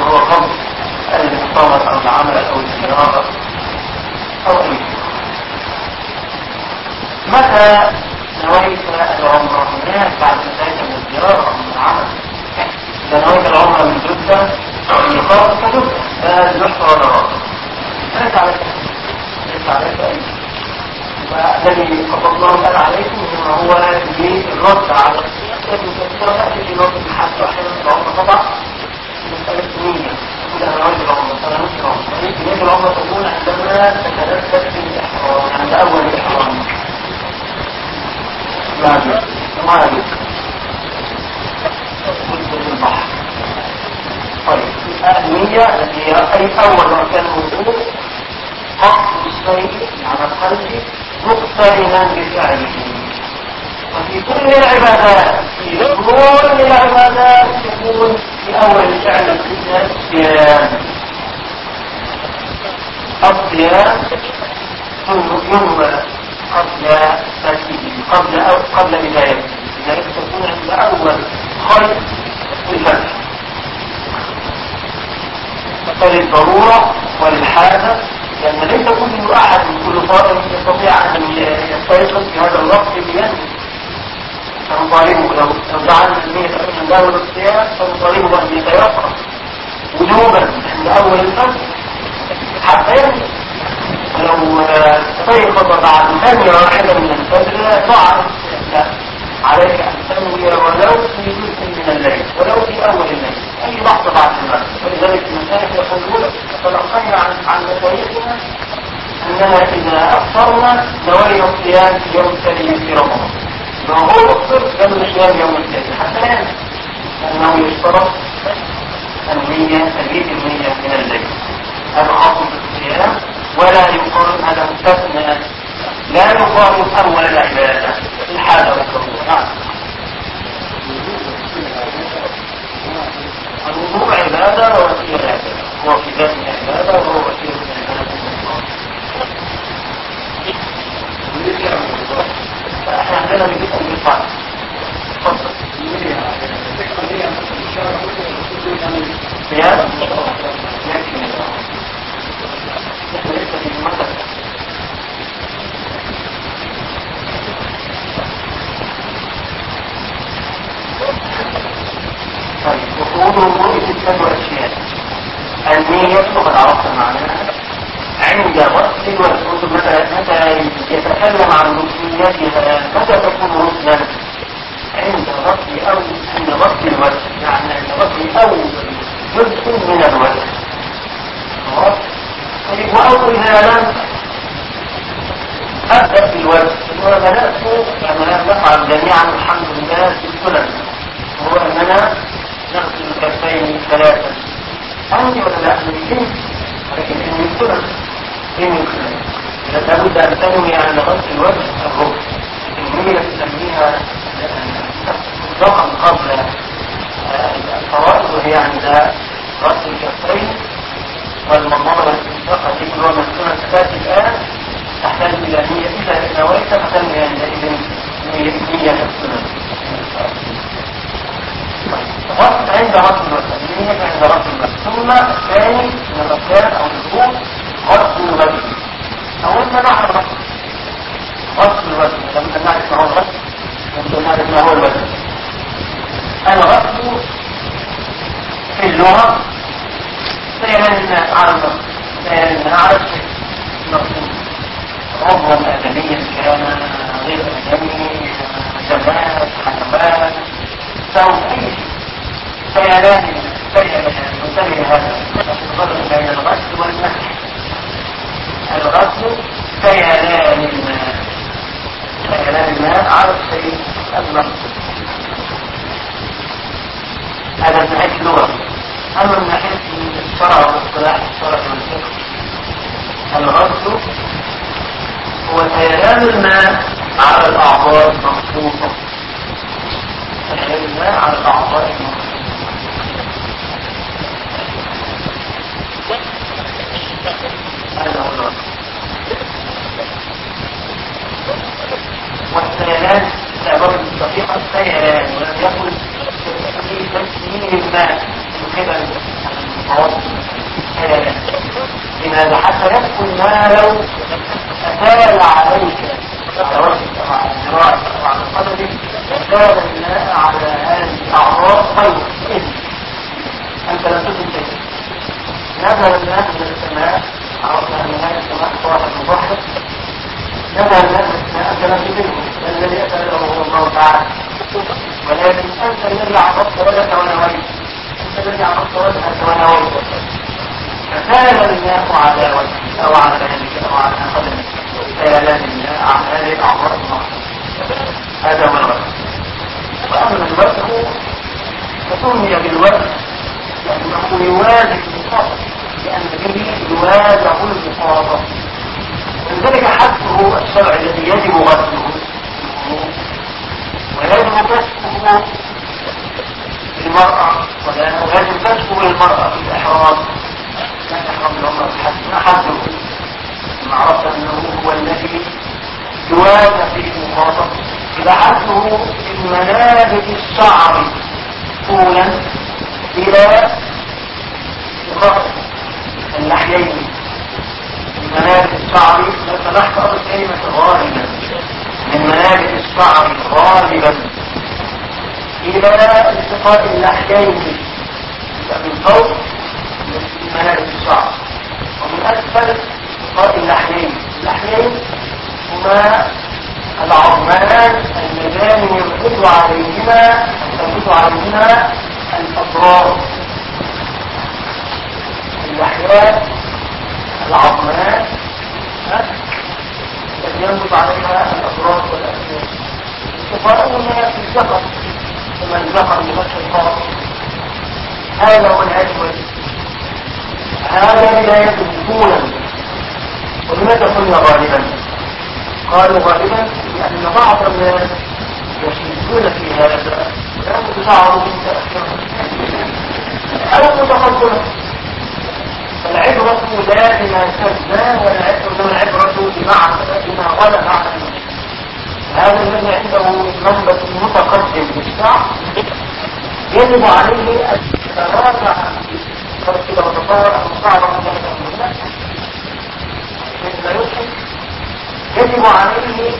وهو فضل المؤتمر أو العمل أو الزيارة أو أي متى نويت العمرة هناك بعد من الزيارة من العمل إذا نويت العمرة من جدة الميقات فجدة لا يحصى ولا راس ليس عليك ليس عليك أي الذي قصدناه الآن عليكم هو للرد على لكن كثيرا تأتي في نقطة الحج وأحيانا العمرة طبعا مسألة نية. إذا أنا عايز العمرة فأنا نصف العمرة العمرة تكون عندما تتلبس في الإحرام عند أول الإحرام ما ما البحر طيب النية التي هي أول مكان الوضوء قصد الشيء على القلب مقترنا بفعله وفي كل العبادات في كل العبادات يكون في أول فعل الصيام الصيام ينوى قبل ترتيبه قبل أو قبل بدايته. لذلك تكون عند أول في الفتح. فللضرورة وللحاجة لأن ليس كل أحد كل صائم يستطيع أن يستيقظ في هذا الوقت بيده. فنطالبه لو جعلنا المية من دور الصيام فنطالبه أن يتيقظ. وجوبا عند أول الفجر حتى ينزل ولو استيقظ بعد ثانية واحدة من الفجر ضاع عليك أن تنوي ولو في جزء من الليل ولو في أول الليل أي لحظة بعد المغرب ولذلك المشايخ يقولون تلقينا عن عن مشايخنا أننا إذا أفطرنا نوينا الصيام في يوم الثاني في رمضان ما هو الصرف قبل الصيام يوم الثاني حتى ينسى أنه يشترط تجديد النية من الليل. هذا خاص بالصيام ولا يقارن هذا مستثنى لا يقارن أول العبادة. الحاجة والضرورة نعم. الوضوء عبادة ووسيلة عبادة هو في ذات عبادة وهو وسيلة عبادة إحنا عندنا بنجيبكم بالفعل تفضل زيادة يكفي إحنا لسه في المدرسة وفروض الوضوء ستة أشياء النية وقد عرفت معناها عند غسل الوجه متى متى يتكلم عن ركنيتها متى تكون ركنا عند غسل أو عند غسل الوجه يعني عند غسل أول جزء من الوجه. خلاص وأول إذا لم أبدأ بالوجه وبدأت كما نفعل جميعا الحمد لله في السنن. هو أننا نغسل الكفين ثلاثا عندي ولا لا؟ ولكن إن السنن إن السنن إذا لابد أن تنوي عن غسل الوجه الركن النية تسميها مطلقا قبل الفرائض وهي عند غسل الكفين والمضمضة والاستنشاق نوع من السنن تأتي الآن. تحتاج إلى نية إذا نويت فتنوي عندئذ نية السنن غط عند غط المسجد اليمين عند غط المسجد ثم الثاني من الأفكار أو الذكور غط الوجه أولنا معنى غط غط الوجه لم نعرف ما هو الغط لم نعرف ما هو الوجه الغط في اللغة فسمي بالوجه لأنه يواجه المخاطب لأن به يواجه المخاطب ولذلك حده الشرع الذي يجب غسله ويجب كشفه للمرأة ويجب كشفه للمرأة في الإحرام. لا تحرم العمرة ما حده؟ ما عرفت أنه هو الذي يواجه فيه إذا حده من منابت الشعر. طولا إلى الرأس اللحيين من منابت الشعر لا سمحت أقول كلمة غالبا. من منابت الشعر غالبا. إلى التقاء اللحيين من فوق من منابت الشعر ومن أسفل التقاء اللحيين اللحيين هما العظمان اللذان ينقض عليهما تنقض عليهما الأضرار. اللحيات العظمان الذي ينقض عليها الأضرار والأسنان. التقاؤهما في الزفر ثم الزفر بفتح القاف هذا هو الأجمل هذا لا يجب طولا. ولماذا قلنا غالبا؟ قالوا غالبا لأن بعض الناس يشدون في هذا ويأخذ شعره أو متقدمة فالعبرة لا بما سد والعبرة العبرة بمعنى بما غلب على هذا الذي عنده منبت متقدم. الشعر يجب عليه أن يتراجع تركيب وتطور المصاعبة من ذلك لا يضحك يجب عليه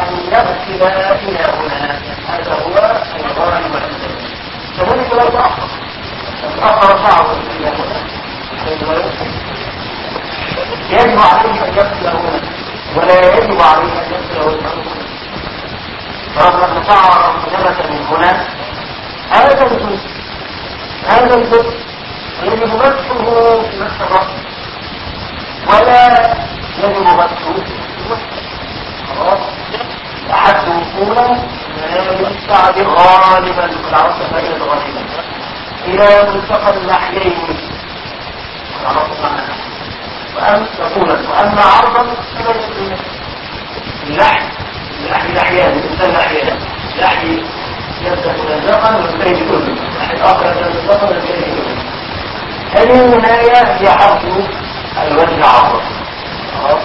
أن يغسل إلى هنا. هذا هو الغالب والإنسان كذلك لا يتأخر تأخر شعره إلى هنا يجب عليه أن يغسل هنا. ولا يجب عليه أن يغسل هنا. رغم أن شعر نبت من هنا. هذا الجزء. هذا الجزء. يجب مسحه في مسح الرأس ولا يجب مسحه خلاص أحد وصولا الشعب غالبا العرب فائدة غالبا. إلى ملتقى اللحيين العرب معنا وأم طولا وأما عرضا اللحي اللحي لحيان الإنسان لحيان لحي يبدأ ملزقا والبيت كله. لحي الآخر يبدأ ملزقا والبيت كله. هذه النهاية هي حرف الوجه عرضا خلاص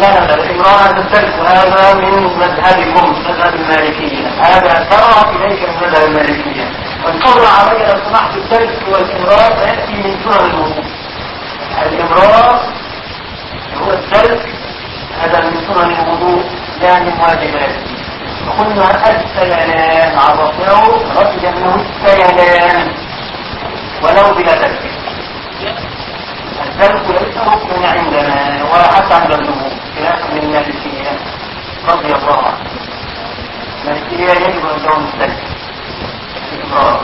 لا لا الإمرأة تختلف هذا من مذهبكم مذهب المالكية. هذا ترى إليك من مذهب المالكية. والقول علي لو سمحت الثلث والإمرأة يأتي من سنن الوضوء الإمرأة هو الثلث هذا من سنن الوضوء لا قلنا السيلان عرفناه رد أنه السيلان. ولو بلا تركيب الترك ليس ركنا عندنا ولا حتى عند الجمهور خلافا للمالكيه رضي الله عنه المالكيه يجب ان تكون الترك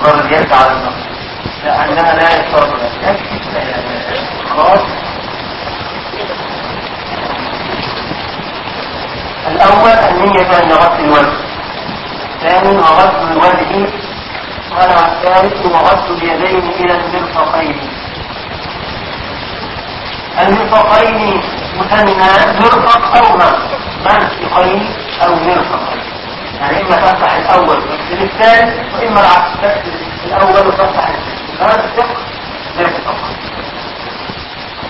الرجل يرجع على النص لانها لا يشترط لها خلاص الأول النية عند غسل الوجه ثاني غسل الوجه قال الثالث وغسل اليدين إلى المرفقين. المرفقين مثنى مرفق أو مرفق مرفقين أو مرفقين يعني إما تفتح الأول وتكتب الثالث وإما العكس تكتب الأول وتفتح المرفق مرفق.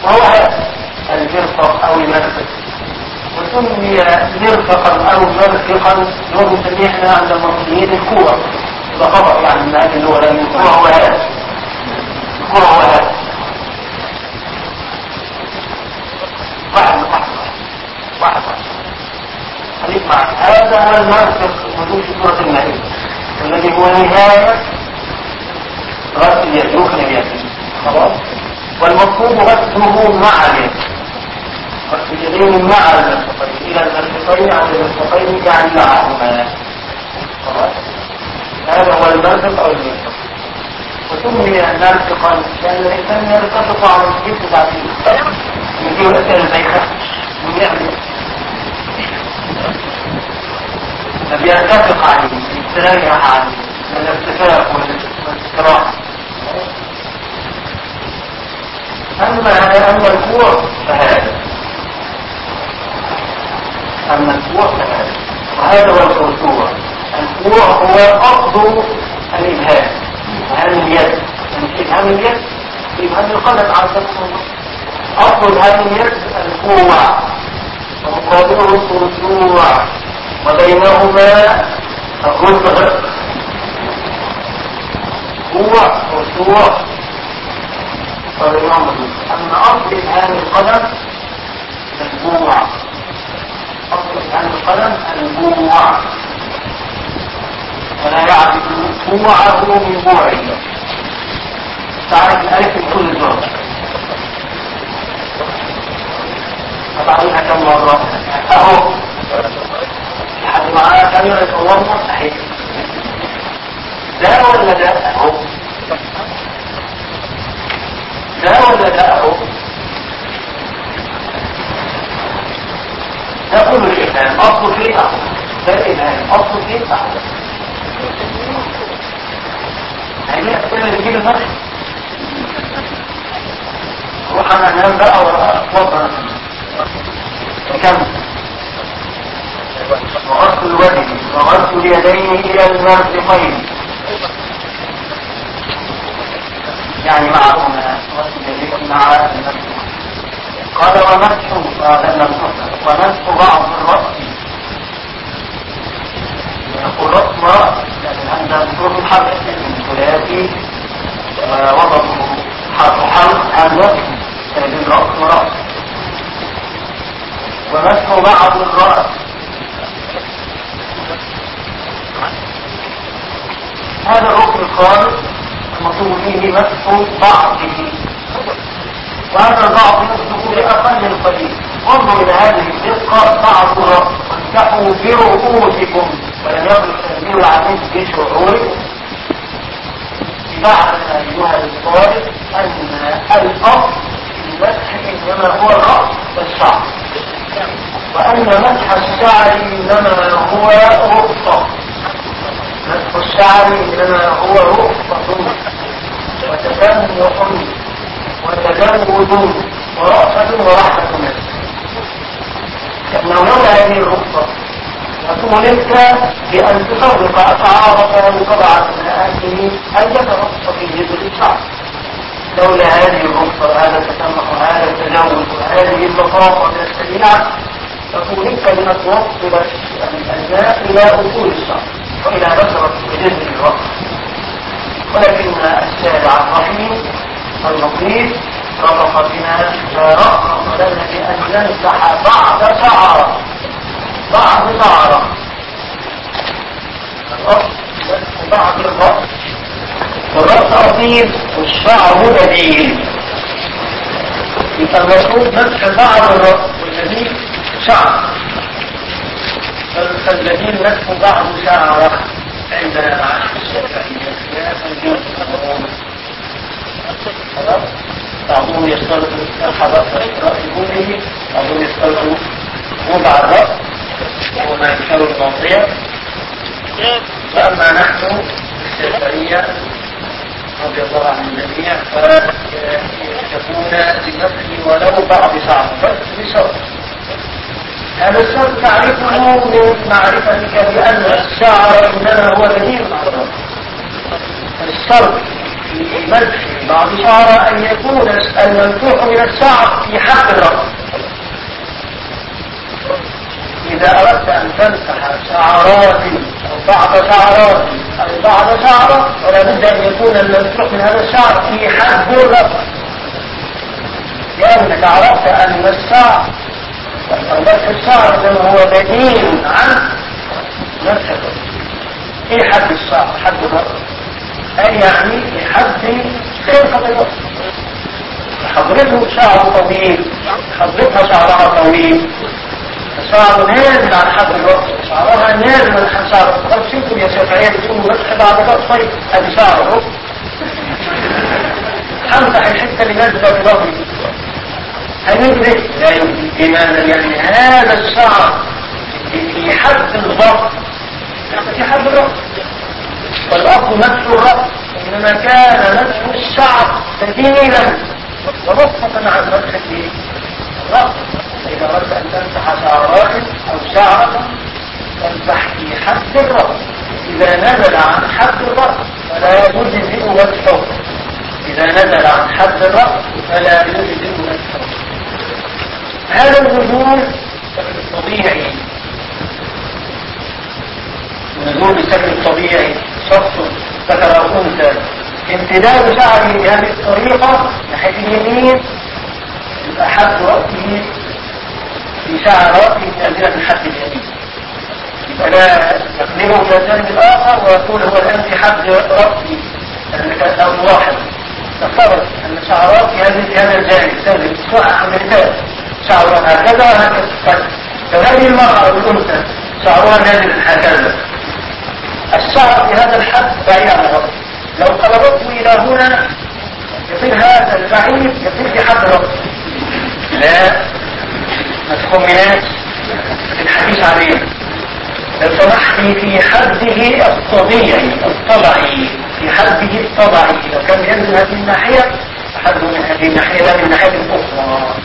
وهو هذا المرفق أو المرفق. وسمي مرفقا أو مرفقا هو بنسميه إحنا عند المصريين الكوع. ده خبر يعني هذه اللغة لأن الكوع هو هذا الكوع هو هذا واحد. واحد. واحد هذا هو المرفق موجود في سورة المائده والذي هو نهاية غسل اليد ركن اليد. خلاص؟ والمطلوب غسله مع اليد. والسجدين مع المرفقين إلى المرفقين عن المرفقين يعني معهما. هذا هو المرفق أو المرفق وسمي مرفقا لأن الإنسان يرتفق عن الجسم بعدين. يجيب أسئلة البيخة ويعمل فبيرتفق عنه يستريح عنه من الارتفاق والاستراحة أما أما الكوع فهذا. أما الكوع فهذا. وهذا هو الخشوع الكوع هو أصل الإبهام. إبهام اليد. إبهام اليد. إبهام القلم على سبيل أصل إبهام اليد الكوع ومقابله الخشوع وبينهما الرفع كوع خشوع وبينهما أما أصل إبهام القلم الكوع أصل عن القلم البوع ولا يعرف بوعه من بوعه تعرف الألف من كل زوج. طبعا كم مرة؟ أهو. حد معاه كاميرا يصورنا صحيح. ده ولا ده أهو. ده ولا ده أهو. ده كل الإبهام أصل فيه أحد ده الإبهام أصل فيه أحد يعني أسئلة اللي تجيب بقى وأتوضى نكمل وغسل الوجه وغسل اليدين إلى المرفقين يعني معهما غسل اليدين مع المرفقين قال ومسح ومسح بعض الرأس يقول رأس مرأس لكن عند ظروف الحرب ثلاثي ووضعه حرف حرف عن وقت فيجوز رأس مرأس ومسح بعض الرأس. هذا الركن الخامس المطلوب فيه مسح بعضه. وهذا البعض يصدق بأقل القليل. انظروا إلى هذه الدقة بعضها وامسحوا برؤوسكم ولم يقل التنبيه العميد بشعوركم بعد أيها الطالب أن الأصل في المسح إنما هو الرأس والشعر. وأن مسح الشعر إنما هو رخصة. مسح الشعر إنما هو رخصة. وتسمح وتزود ورأفة ورحمة. الناس لأنه لولا هذه الرخصة لك بأن تصدق أسعارك وتضع أبنائك أية رخصة في جزء الشعر لولا هذه الرخصة وهذا التسمح وهذا التجاوز وهذه اللطافة من الشريعة لك بأن توصل الأبناء إلى أصول الشعر وإلى بشرة جزء الوقت. ولكن الشارع الرحيم اللطيف رفق بنا ورفق لنا بأن نمسح بعض شعرة بعض شعرة الأصل بعض الرأس. والرأس أصيل والشعر بديل يبقى مسح بعض الرأس والذي شعر. فالذين مسح بعض شعره عندنا مع الشافعية خلاص بعضهم يشترط الحضر رأس كله بعضهم يشترط وضع الرأس وما يكسر المعصية فأما نحن الشافعية رضي الله عن الجميع فيكون لنفسه ولو بعض شعر بس بشرط هذا الشرط تعرفه من معرفتك بأن الشعر إنما هو دليل. الشرط في مدح بعض شعر أن يكون الممسوح من الشعر في حق الرأس إذا أردت أن تمسح شعرات أو بعض شعرات أو بعض شعرة فلا بد أن يكون الممسوح من هذا الشعر في حد الرأس لأنك عرفت أن الشعر مسح الشعر كما هو بديل عن مسح إيه حد الشعر حد الرأس أي يعني حد خلقة الرأس حضرته شعره طويل حضرتها شعرها طويل. شعره نازل عن حد الرأس شعرها نازل عن شعر الرأس شوفوا يا شافعية بتقولوا مسح بعد الرأس طيب ادي شعره همسح الحتة اللي نازلة في ظهري. هنجري لا يمكن. لماذا؟ يعني هذا الشعر في حد الضغط في حد الرأس والأصل مسح الرأس إنما كان مسح الشعر بديلا ومصفة عن مسح الرأس إذا أردت أن تمسح شعرات أو شعرة تمسح في حد الرأس. إذا نزل عن حد الرأس فلا يجزئ مسحه إذا نزل عن حد الرأس فلا يجزئ مسحه هذا النزول طبيعي النزول بالشكل الطبيعي شخص ذكر أو أنثى. امتداد شعره بهذه الطريقة ناحية اليمين يبقى حد رأسه في شعر رأسه نازلة من حد اليمين. يبقى لا يقلبه إلى الجانب الآخر ويقول هو الآن في حد رأسي أو واحد نفترض أن شعرات هذه في هذا الجانب. تنزل عن الرجال شعرها هكذا وهكذا فهذه المرأة أو الأنثى. شعرها نازل هكذا الشعر في هذا الحد بعيد عن الرأس لو قلبته إلى هنا يصير هذا البعيد يصير في حد الرأس لا ما تخمناش الحديث عليه لو سمحتي في حده الطبيعي الطبعي في حده الطبعي لو كان ينزل هذه الناحية حده من هذه الناحية لا من الناحية الأخرى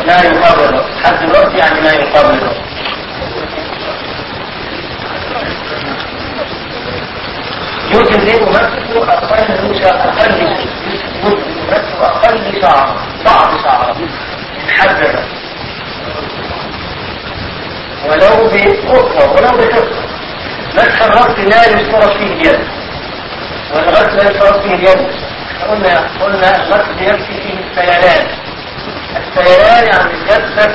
ولا يقابل حد الوقت يعني لا يقابل يجزئ مسك أقل أقل مسك أقل شعر بعض شعر حدد ولو بأخرى ولو بحفظ. مسح الرأس لا يشترط فيه اليد. والغسل لا يشترط فيه اليد. قلنا قلنا الغسل يكفي فيه السيلان السيلان يعني جسدك.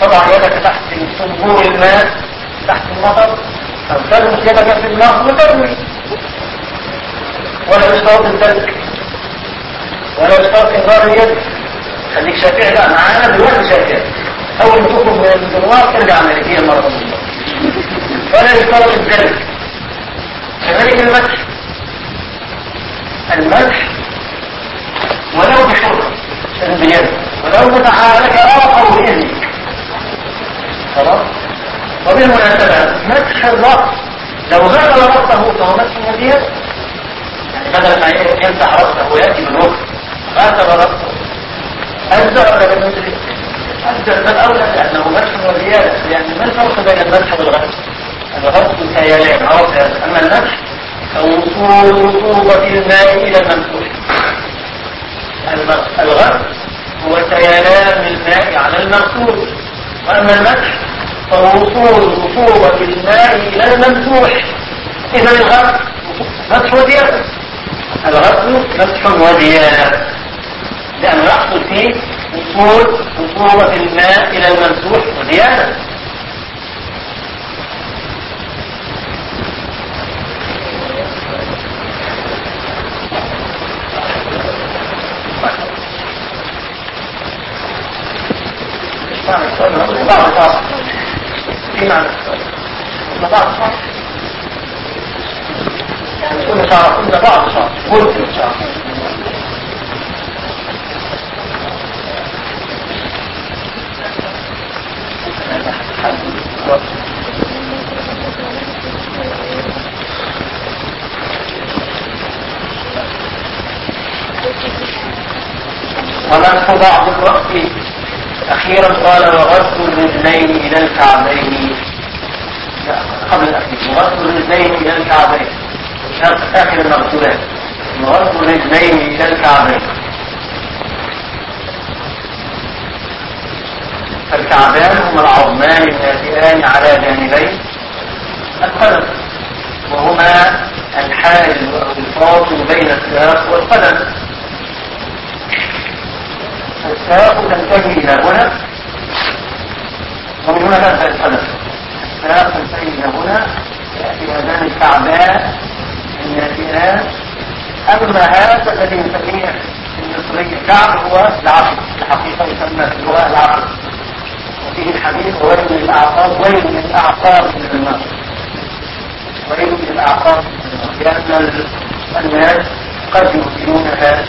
تضع يدك تحت صنبور الماء تحت المطر. أو تلمس يدك في الماء وتروي ولا يشترط الدلك ولا يشترط انذار اليد خليك شافعي لا معانا دلوقتي شافعي أول ما من الجنوار ترجع مالكيه مرة ولا يشترط الدلك كذلك المسح المسح ولو بشرط بيد ولو متحرك آخر بإذنك خلاص؟ وبالمناسبة مسح الرأس لو غسل رأسه فهو مسح اليد يعني بدل ما يمسح رأسه ويأتي بالوقت. غسل رأسه. أجزأ ولا بالنسبة أجزأ. بل أولى لأنه مسح والزيادة يعني ما الفرق بين المسح والغسل؟ الغسل سيلان عوض أما المسح فوصول رطوبة الماء إلى الممسوح الغسل هو سيلان الماء على المغسول وأما المسح فوصول رطوبة الماء إلى الممسوح. إذا الغسل مسح وديانة. الغسل مسح وديانة. لأنه يحصل فيه وصول وصول الماء إلى الممسوح وديانة. معنى السؤال بعض بعض إيه معنى السؤال بعض بعض كل شعر كل بعض شعر كل شعر ومسح بعض الرأس أخيرا قال وغسل الرجلين إلى الكعبين. قبل الأخير. وغسل الرجلين إلى الكعبين. آخر المغسولات وغسل الرجلين إلى الكعبين. فالكعبان هما العظمان الناتئان على جانبي القدم. وهما الحائل أو الفاصل بين الساق والقدم. الساق تنتهي إلى هنا. ومن هنا تبدأ القدم الساق تنتهي إلى هنا. يأتي هذان الكعبان الناتئان أما هذا الذي نسميه في المصرية كعب هو العقل الحقيقة يسمى في اللغة العقل وفيه الحديث ويل للأعقاب ويل للأعقاب من النار ويل للأعقاب لأن الناس قد يؤذونها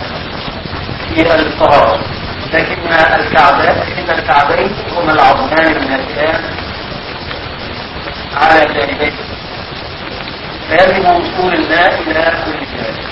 في الطهارة. لكن الكعبين الكعبين هما العظمان الناتئان على جانبين. فيجب وصول الماء إلى كل جانب.